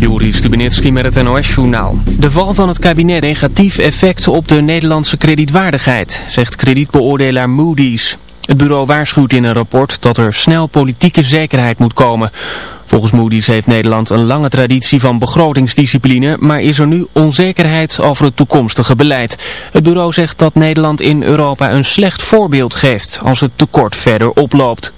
Joris Stubenitski met het NOS-journaal. De val van het kabinet negatief effect op de Nederlandse kredietwaardigheid, zegt kredietbeoordelaar Moody's. Het bureau waarschuwt in een rapport dat er snel politieke zekerheid moet komen. Volgens Moody's heeft Nederland een lange traditie van begrotingsdiscipline, maar is er nu onzekerheid over het toekomstige beleid. Het bureau zegt dat Nederland in Europa een slecht voorbeeld geeft als het tekort verder oploopt.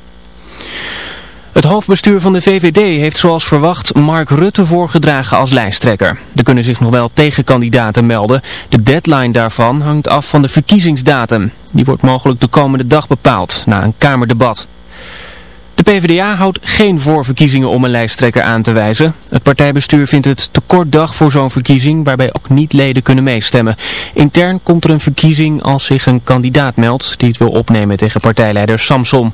Het hoofdbestuur van de VVD heeft zoals verwacht Mark Rutte voorgedragen als lijsttrekker. Er kunnen zich nog wel tegenkandidaten melden. De deadline daarvan hangt af van de verkiezingsdatum. Die wordt mogelijk de komende dag bepaald, na een Kamerdebat. De PvdA houdt geen voorverkiezingen om een lijsttrekker aan te wijzen. Het partijbestuur vindt het te kort dag voor zo'n verkiezing waarbij ook niet-leden kunnen meestemmen. Intern komt er een verkiezing als zich een kandidaat meldt die het wil opnemen tegen partijleider Samson.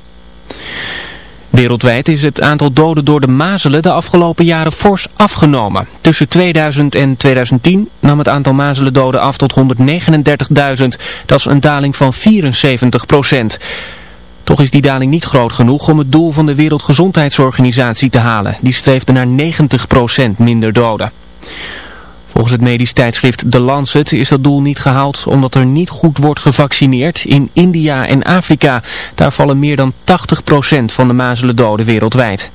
Wereldwijd is het aantal doden door de mazelen de afgelopen jaren fors afgenomen. Tussen 2000 en 2010 nam het aantal mazelendoden af tot 139.000. Dat is een daling van 74 procent. Toch is die daling niet groot genoeg om het doel van de Wereldgezondheidsorganisatie te halen. Die streefde naar 90 procent minder doden. Volgens het medisch tijdschrift The Lancet is dat doel niet gehaald omdat er niet goed wordt gevaccineerd in India en Afrika. Daar vallen meer dan 80% van de mazelen doden wereldwijd.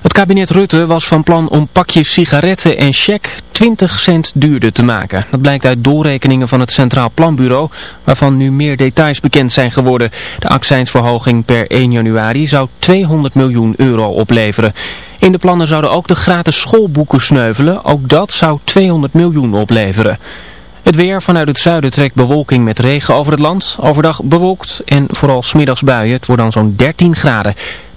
Het kabinet Rutte was van plan om pakjes sigaretten en cheque 20 cent duurder te maken. Dat blijkt uit doorrekeningen van het Centraal Planbureau, waarvan nu meer details bekend zijn geworden. De accijnsverhoging per 1 januari zou 200 miljoen euro opleveren. In de plannen zouden ook de gratis schoolboeken sneuvelen. Ook dat zou 200 miljoen opleveren. Het weer vanuit het zuiden trekt bewolking met regen over het land. Overdag bewolkt en vooral smiddags buien. Het wordt dan zo'n 13 graden.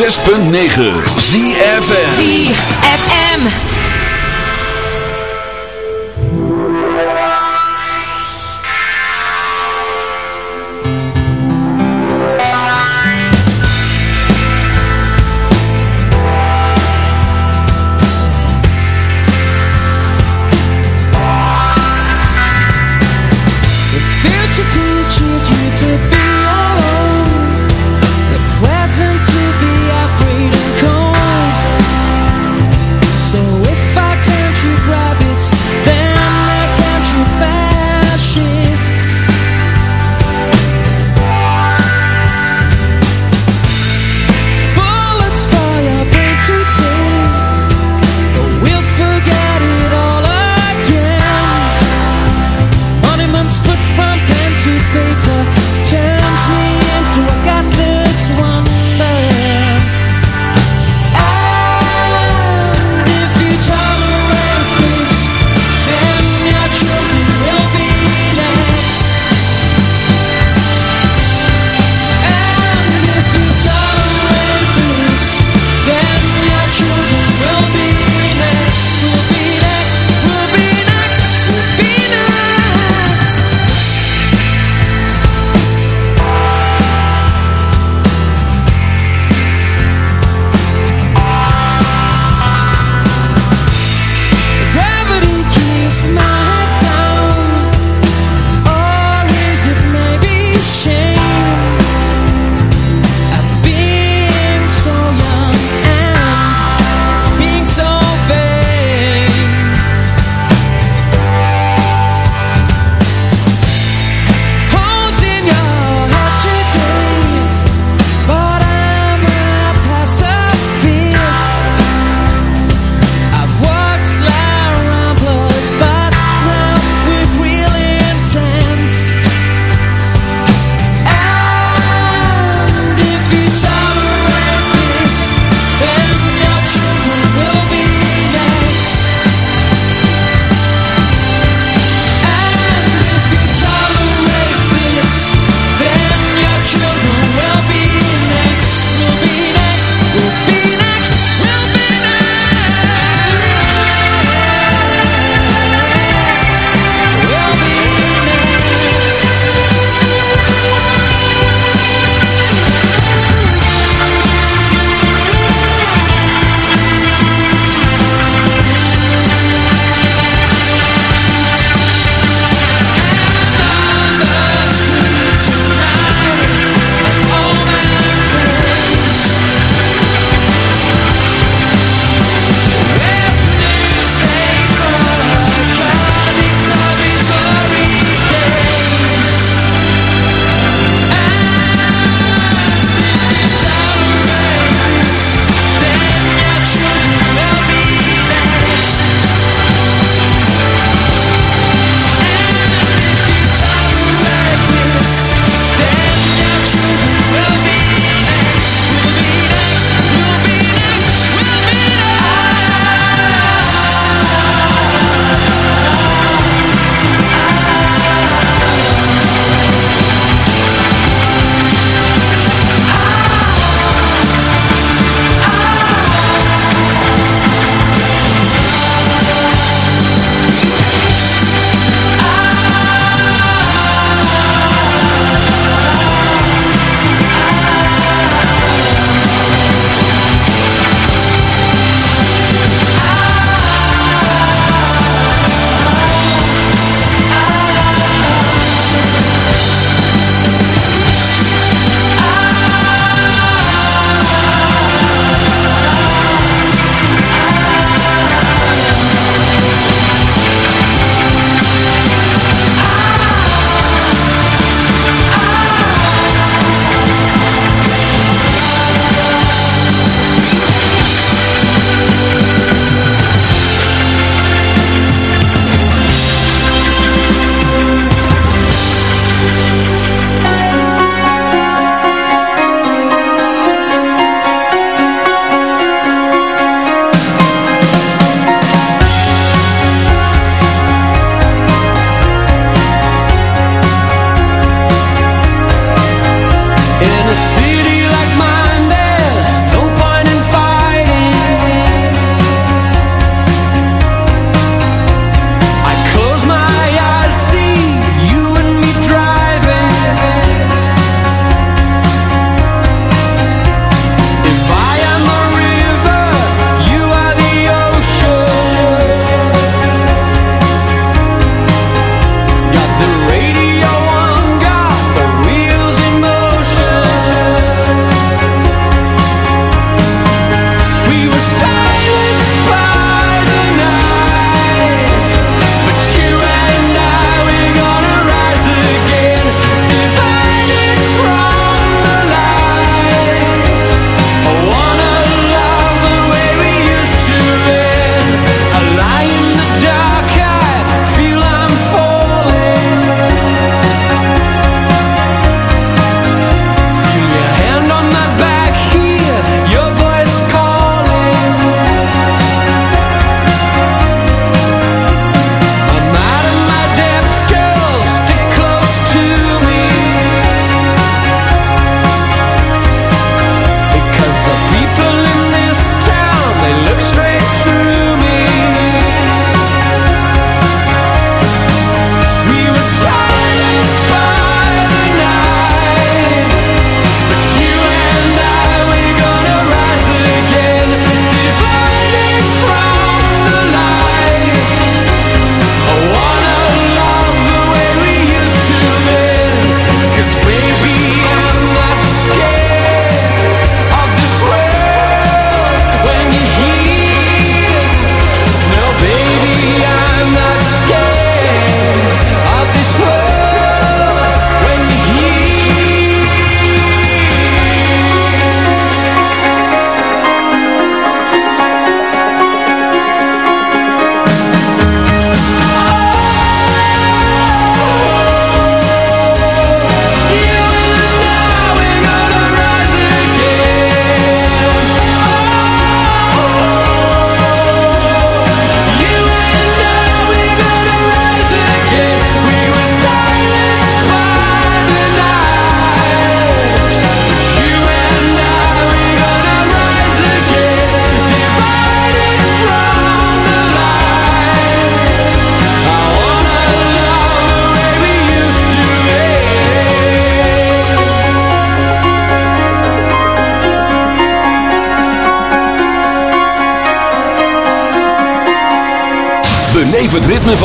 106.9 ZFM